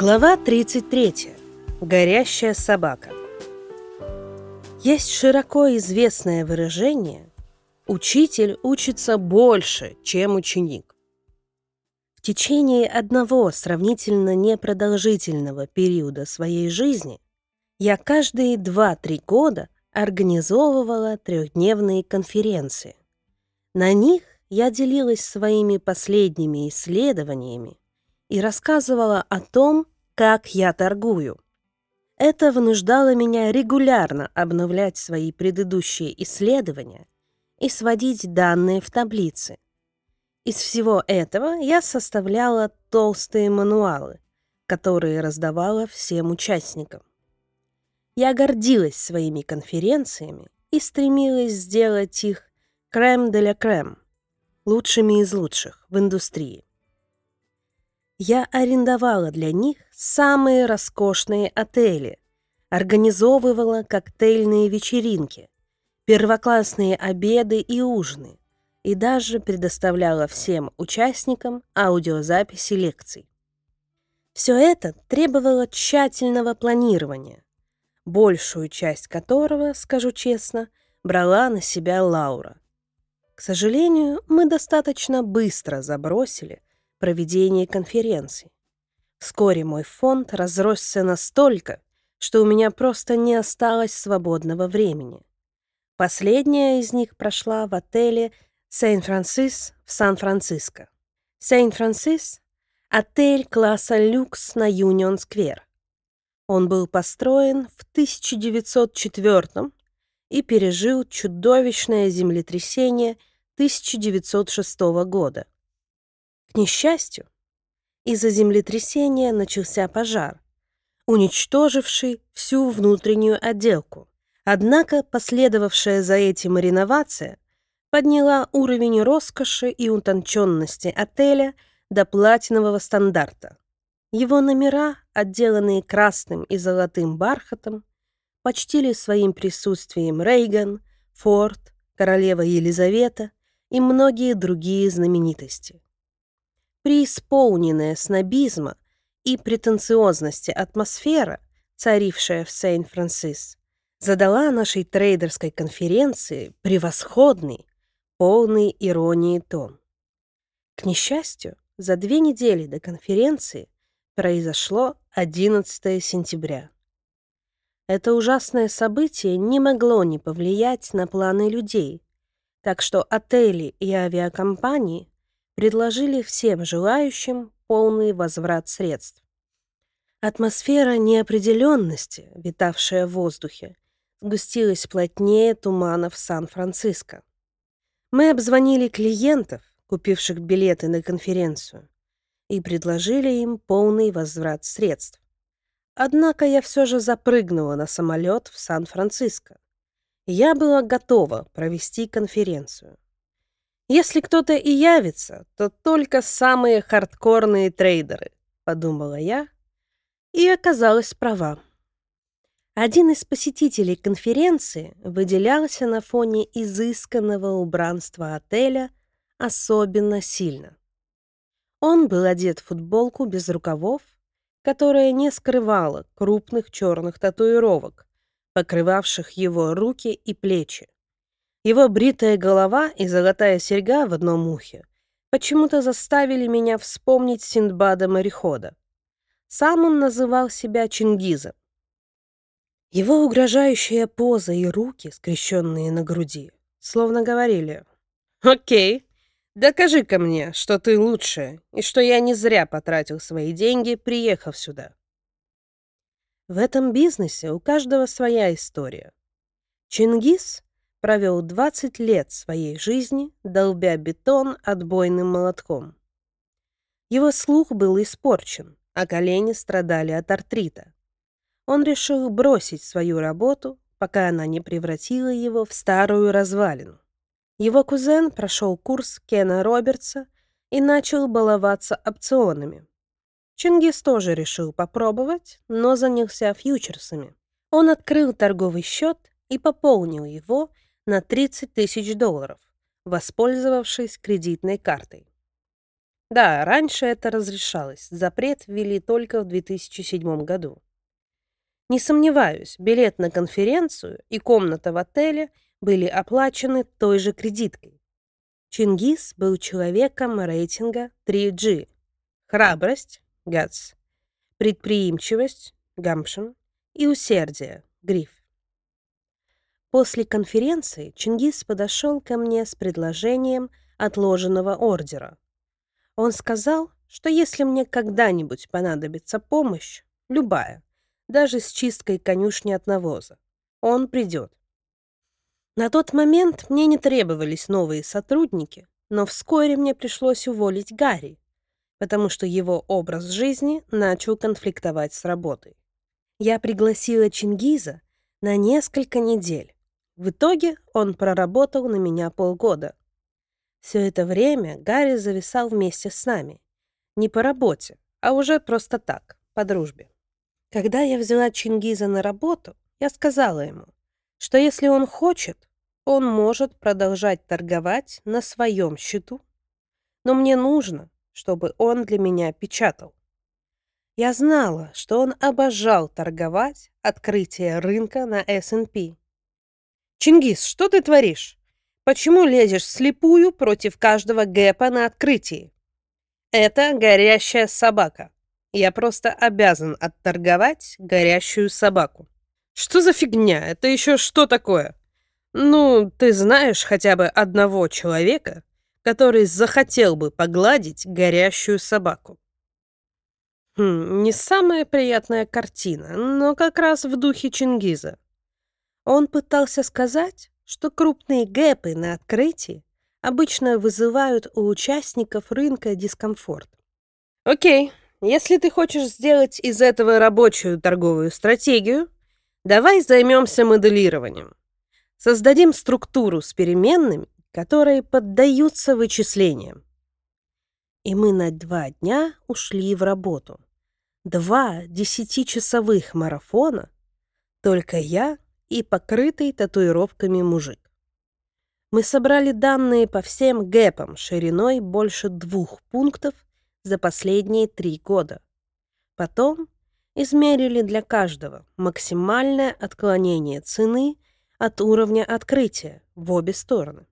Глава 33. Горящая собака. Есть широко известное выражение «Учитель учится больше, чем ученик». В течение одного сравнительно непродолжительного периода своей жизни я каждые 2-3 года организовывала трехдневные конференции. На них я делилась своими последними исследованиями и рассказывала о том, как я торгую. Это вынуждало меня регулярно обновлять свои предыдущие исследования и сводить данные в таблицы. Из всего этого я составляла толстые мануалы, которые раздавала всем участникам. Я гордилась своими конференциями и стремилась сделать их крем де ля крем, лучшими из лучших в индустрии я арендовала для них самые роскошные отели, организовывала коктейльные вечеринки, первоклассные обеды и ужины и даже предоставляла всем участникам аудиозаписи лекций. Все это требовало тщательного планирования, большую часть которого, скажу честно, брала на себя Лаура. К сожалению, мы достаточно быстро забросили проведение конференций. Вскоре мой фонд разросся настолько, что у меня просто не осталось свободного времени. Последняя из них прошла в отеле Сейн-Франсис в Сан-Франциско. Сейн-Франсис — отель класса люкс на Юнион-сквер. Он был построен в 1904 и пережил чудовищное землетрясение 1906 года. К несчастью, из-за землетрясения начался пожар, уничтоживший всю внутреннюю отделку. Однако последовавшая за этим реновация подняла уровень роскоши и утонченности отеля до платинового стандарта. Его номера, отделанные красным и золотым бархатом, почтили своим присутствием Рейган, Форд, королева Елизавета и многие другие знаменитости преисполненная снобизма и претенциозности атмосфера, царившая в Сейн-Франсис, задала нашей трейдерской конференции превосходный, полный иронии тон. К несчастью, за две недели до конференции произошло 11 сентября. Это ужасное событие не могло не повлиять на планы людей, так что отели и авиакомпании предложили всем желающим полный возврат средств. Атмосфера неопределенности, витавшая в воздухе, сгустилась плотнее туманов Сан-Франциско. Мы обзвонили клиентов, купивших билеты на конференцию, и предложили им полный возврат средств. Однако я все же запрыгнула на самолет в Сан-Франциско. Я была готова провести конференцию. Если кто-то и явится, то только самые хардкорные трейдеры, подумала я и оказалась права. Один из посетителей конференции выделялся на фоне изысканного убранства отеля особенно сильно. Он был одет в футболку без рукавов, которая не скрывала крупных черных татуировок, покрывавших его руки и плечи. Его бритая голова и золотая серьга в одном ухе почему-то заставили меня вспомнить Синдбада-морехода. Сам он называл себя Чингизом. Его угрожающая поза и руки, скрещенные на груди, словно говорили «Окей, докажи-ка мне, что ты лучшая и что я не зря потратил свои деньги, приехав сюда». В этом бизнесе у каждого своя история. Чингис провел 20 лет своей жизни, долбя бетон отбойным молотком. Его слух был испорчен, а колени страдали от артрита. Он решил бросить свою работу, пока она не превратила его в старую развалину. Его кузен прошел курс Кена Робертса и начал баловаться опционами. Чингис тоже решил попробовать, но занялся фьючерсами. Он открыл торговый счет и пополнил его на 30 тысяч долларов, воспользовавшись кредитной картой. Да, раньше это разрешалось. Запрет ввели только в 2007 году. Не сомневаюсь, билет на конференцию и комната в отеле были оплачены той же кредиткой. Чингис был человеком рейтинга 3G. Храбрость – guts, предприимчивость – gumption и усердие – гриф. После конференции Чингис подошел ко мне с предложением отложенного ордера. Он сказал, что если мне когда-нибудь понадобится помощь, любая, даже с чисткой конюшни от навоза, он придет. На тот момент мне не требовались новые сотрудники, но вскоре мне пришлось уволить Гарри, потому что его образ жизни начал конфликтовать с работой. Я пригласила Чингиза на несколько недель, в итоге он проработал на меня полгода. Все это время Гарри зависал вместе с нами. Не по работе, а уже просто так, по дружбе. Когда я взяла Чингиза на работу, я сказала ему, что если он хочет, он может продолжать торговать на своем счету. Но мне нужно, чтобы он для меня печатал. Я знала, что он обожал торговать открытие рынка на S&P. «Чингис, что ты творишь? Почему лезешь слепую против каждого гэпа на открытии?» «Это горящая собака. Я просто обязан отторговать горящую собаку». «Что за фигня? Это еще что такое?» «Ну, ты знаешь хотя бы одного человека, который захотел бы погладить горящую собаку?» Хм, не самая приятная картина, но как раз в духе Чингиза. Он пытался сказать, что крупные гэпы на открытии обычно вызывают у участников рынка дискомфорт. Окей, если ты хочешь сделать из этого рабочую торговую стратегию, давай займемся моделированием. Создадим структуру с переменными, которые поддаются вычислениям. И мы на два дня ушли в работу. Два десятичасовых марафона. Только я и покрытый татуировками мужик. Мы собрали данные по всем гэпам шириной больше двух пунктов за последние три года. Потом измерили для каждого максимальное отклонение цены от уровня открытия в обе стороны.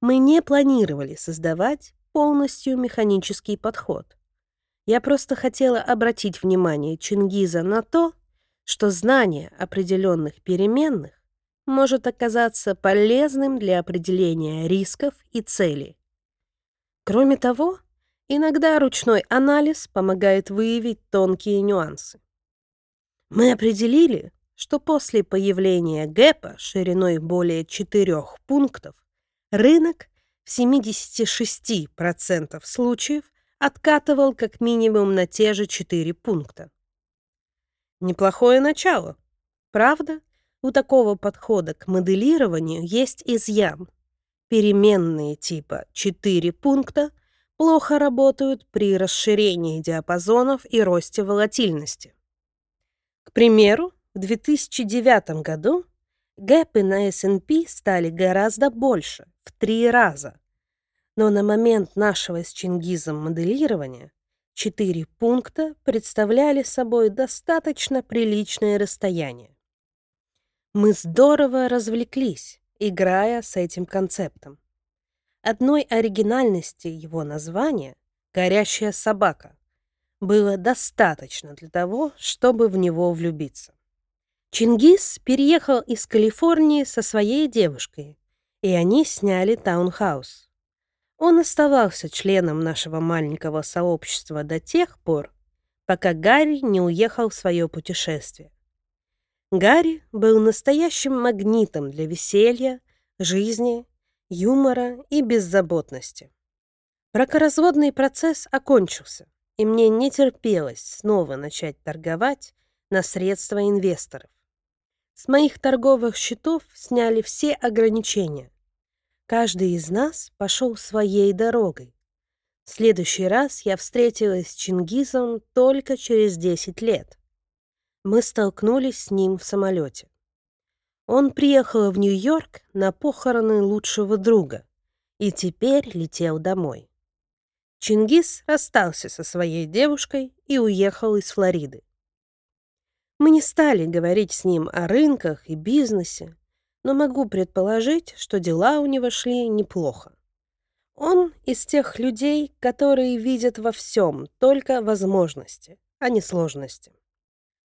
Мы не планировали создавать полностью механический подход. Я просто хотела обратить внимание Чингиза на то, что знание определенных переменных может оказаться полезным для определения рисков и целей. Кроме того, иногда ручной анализ помогает выявить тонкие нюансы. Мы определили, что после появления гэпа шириной более 4 пунктов рынок в 76% случаев откатывал как минимум на те же 4 пункта. Неплохое начало. Правда, у такого подхода к моделированию есть изъян. Переменные типа 4 пункта плохо работают при расширении диапазонов и росте волатильности. К примеру, в 2009 году гэпы на S&P стали гораздо больше, в три раза. Но на момент нашего с Чингизом моделирования Четыре пункта представляли собой достаточно приличное расстояние. Мы здорово развлеклись, играя с этим концептом. Одной оригинальности его названия «Горящая собака» было достаточно для того, чтобы в него влюбиться. Чингис переехал из Калифорнии со своей девушкой, и они сняли таунхаус. Он оставался членом нашего маленького сообщества до тех пор, пока Гарри не уехал в свое путешествие. Гарри был настоящим магнитом для веселья, жизни, юмора и беззаботности. Бракоразводный процесс окончился, и мне не терпелось снова начать торговать на средства инвесторов. С моих торговых счетов сняли все ограничения, Каждый из нас пошел своей дорогой. В следующий раз я встретилась с Чингизом только через 10 лет. Мы столкнулись с ним в самолете. Он приехал в Нью-Йорк на похороны лучшего друга и теперь летел домой. Чингис расстался со своей девушкой и уехал из Флориды. Мы не стали говорить с ним о рынках и бизнесе, но могу предположить, что дела у него шли неплохо. Он из тех людей, которые видят во всем только возможности, а не сложности.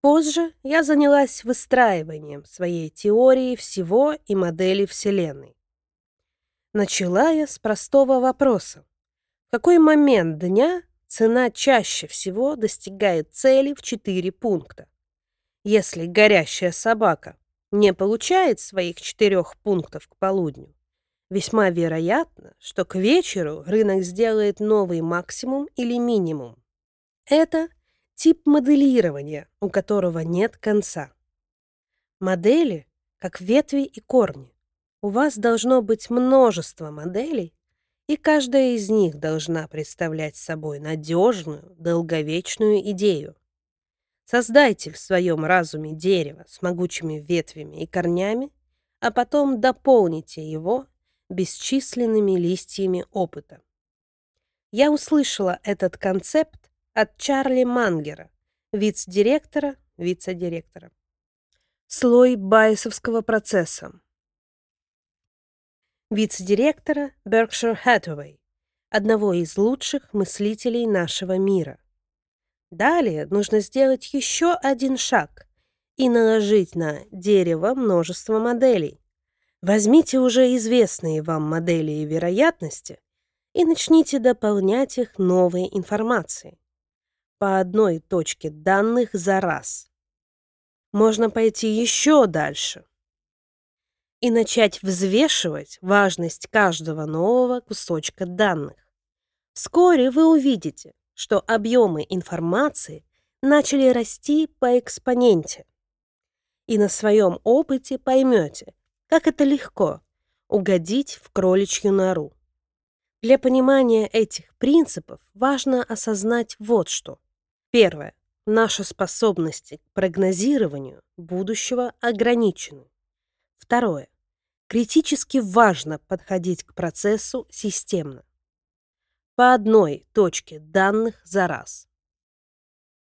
Позже я занялась выстраиванием своей теории всего и модели Вселенной. Начала я с простого вопроса. В какой момент дня цена чаще всего достигает цели в 4 пункта? Если горящая собака не получает своих четырех пунктов к полудню, весьма вероятно, что к вечеру рынок сделает новый максимум или минимум. Это тип моделирования, у которого нет конца. Модели, как ветви и корни. У вас должно быть множество моделей, и каждая из них должна представлять собой надежную, долговечную идею. Создайте в своем разуме дерево с могучими ветвями и корнями, а потом дополните его бесчисленными листьями опыта. Я услышала этот концепт от Чарли Мангера, вице-директора, вице-директора. Слой байесовского процесса вице-директора Berkshire Hathaway, одного из лучших мыслителей нашего мира. Далее нужно сделать еще один шаг и наложить на дерево множество моделей. Возьмите уже известные вам модели и вероятности и начните дополнять их новой информацией по одной точке данных за раз. Можно пойти еще дальше и начать взвешивать важность каждого нового кусочка данных. Вскоре вы увидите, что объемы информации начали расти по экспоненте. И на своем опыте поймете, как это легко угодить в кроличью нору. Для понимания этих принципов важно осознать вот что. Первое. Наши способности к прогнозированию будущего ограничены. Второе. Критически важно подходить к процессу системно. По одной точке данных за раз.